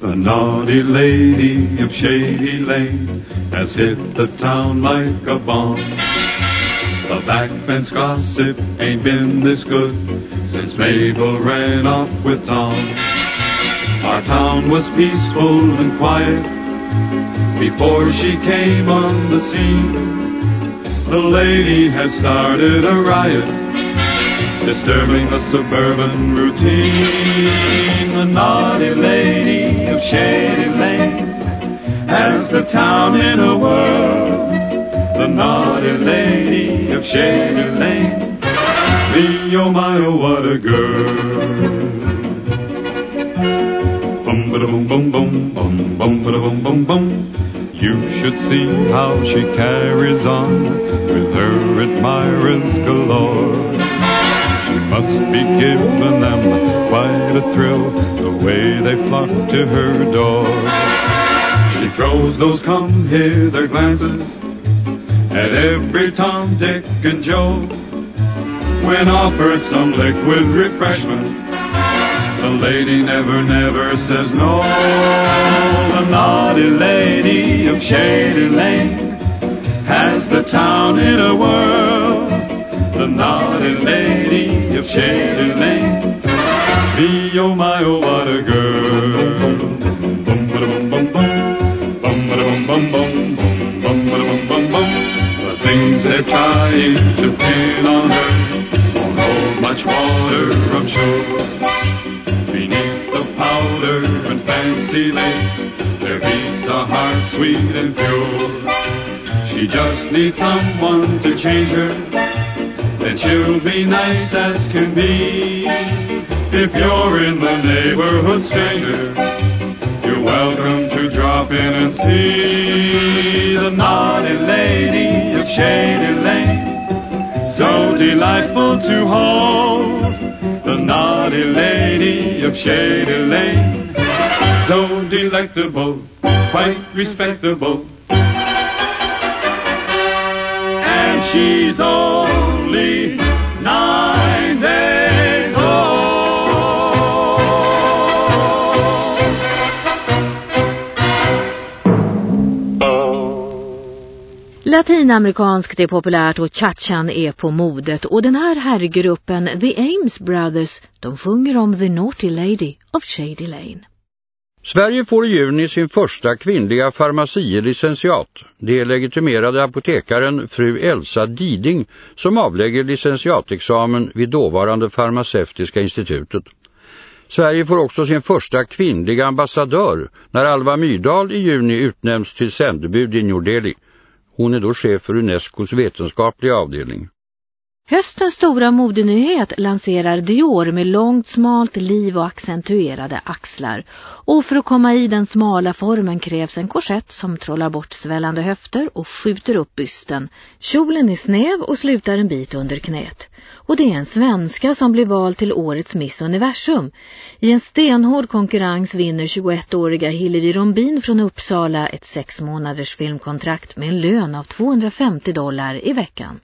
The naughty lady of Shady Lane has hit the town like a bomb. The backbench gossip ain't been this good since Mabel ran off with Tom. Our town was peaceful and quiet before she came on the scene. The lady has started a riot, disturbing the suburban routine. The naughty lady of Shady Lane has the town in a whirl. The naughty lady of Shady Lane, me oh my oh what a girl. Should see how she carries on with her admirers galore. She must be giving them quite a thrill the way they flock to her door. She throws those come hither glances at every Tom, Dick, and Joe. When offered some liquid refreshment, the lady never, never says no. The naughty lady of Shady Lane has the town in a whirl. The naughty lady of Shady Lane. Me, oh my, oh, what a girl. Bum, ba, bum, bum, bum. Bum, ba, bum, bum, bum. Bum, ba, bum, bum, bum. The things they're trying to pin on her won't hold much water, I'm sure. Beneath the powder and fancy lace, there beats a heart sweet and pure. She just needs someone to change her, then she'll be nice as can be. If you're in the neighborhood, stranger, you're welcome to drop in and see the naughty lady of Shady Lane. So delightful to hold the naughty lady of Shady Lane. So delectable, quite respectable. And she's only nine days Latinamerikanskt är populärt och chatchan är på modet och den här herrgruppen The Ames Brothers, de sjunger om The Naughty Lady of Shady Lane. Sverige får i juni sin första kvinnliga farmacilicentiat. Det är legitimerade apotekaren fru Elsa Diding som avlägger licentiatexamen vid dåvarande farmaceutiska institutet. Sverige får också sin första kvinnliga ambassadör när Alva Myrdal i juni utnämns till sändebud i New Delhi. Hon är då chef för Unescos vetenskapliga avdelning. Höstens stora modenyhet lanserar Dior med långt smalt liv och accentuerade axlar. Och för att komma i den smala formen krävs en korsett som trollar bort svällande höfter och skjuter upp bysten. Kjolen är snäv och slutar en bit under knät. Och det är en svenska som blir vald till årets Miss Universum. I en stenhård konkurrens vinner 21-åriga Hillevi Rombin från Uppsala ett sex månaders filmkontrakt med en lön av 250 dollar i veckan.